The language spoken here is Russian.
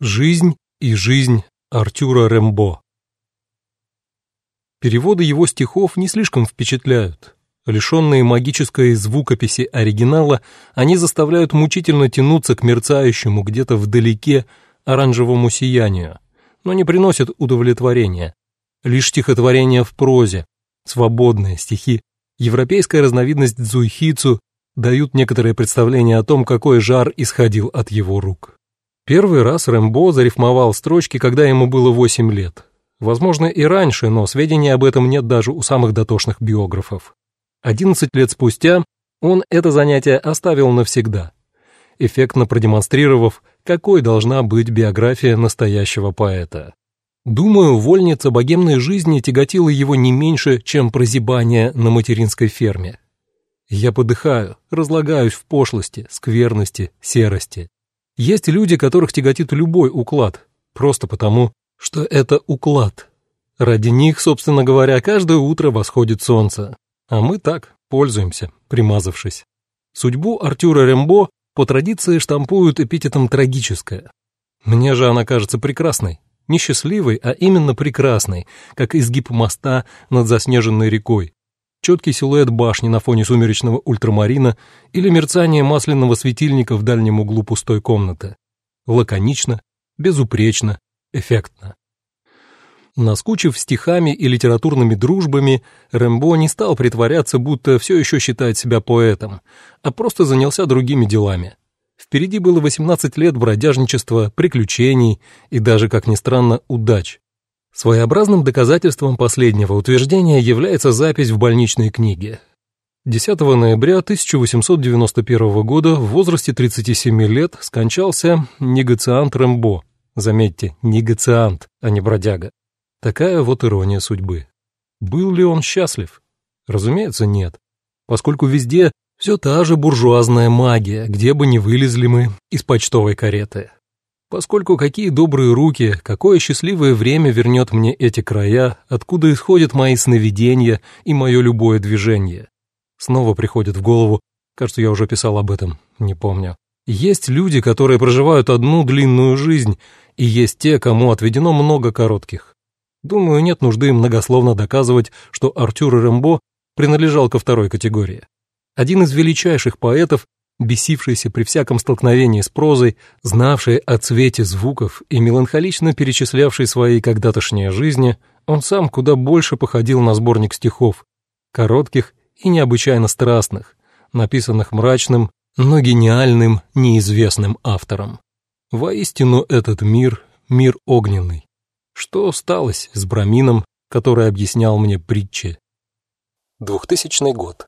Жизнь и жизнь Артюра Рембо. Переводы его стихов не слишком впечатляют. Лишенные магической звукописи оригинала, они заставляют мучительно тянуться к мерцающему где-то вдалеке оранжевому сиянию, но не приносят удовлетворения. Лишь стихотворения в прозе, свободные стихи, европейская разновидность дзуйхицу дают некоторое представление о том, какой жар исходил от его рук. Первый раз Рэмбо зарифмовал строчки, когда ему было 8 лет. Возможно, и раньше, но сведений об этом нет даже у самых дотошных биографов. 11 лет спустя он это занятие оставил навсегда, эффектно продемонстрировав, какой должна быть биография настоящего поэта. Думаю, вольница богемной жизни тяготила его не меньше, чем прозябание на материнской ферме. Я подыхаю, разлагаюсь в пошлости, скверности, серости. Есть люди, которых тяготит любой уклад, просто потому, что это уклад. Ради них, собственно говоря, каждое утро восходит солнце. А мы так, пользуемся, примазавшись. Судьбу Артюра Рембо по традиции штампуют эпитетом «трагическая». Мне же она кажется прекрасной. Не счастливой, а именно прекрасной, как изгиб моста над заснеженной рекой, четкий силуэт башни на фоне сумеречного ультрамарина или мерцание масляного светильника в дальнем углу пустой комнаты. Лаконично, безупречно, эффектно. Наскучив стихами и литературными дружбами, Рэмбо не стал притворяться, будто все еще считает себя поэтом, а просто занялся другими делами. Впереди было 18 лет бродяжничества, приключений и даже, как ни странно, удач. Своеобразным доказательством последнего утверждения является запись в больничной книге. 10 ноября 1891 года в возрасте 37 лет скончался негациант Рэмбо. Заметьте, негациант, а не бродяга. Такая вот ирония судьбы. Был ли он счастлив? Разумеется, нет. Поскольку везде все та же буржуазная магия, где бы ни вылезли мы из почтовой кареты. Поскольку какие добрые руки, какое счастливое время вернет мне эти края, откуда исходят мои сновидения и мое любое движение. Снова приходит в голову, кажется, я уже писал об этом, не помню. Есть люди, которые проживают одну длинную жизнь, и есть те, кому отведено много коротких. Думаю, нет нужды многословно доказывать, что Артюр Рембо принадлежал ко второй категории. Один из величайших поэтов бесившийся при всяком столкновении с прозой, знавший о цвете звуков и меланхолично перечислявший свои когда-тошние жизни, он сам куда больше походил на сборник стихов, коротких и необычайно страстных, написанных мрачным, но гениальным, неизвестным автором. Воистину этот мир — мир огненный. Что сталось с Брамином, который объяснял мне притчи? 2000 год.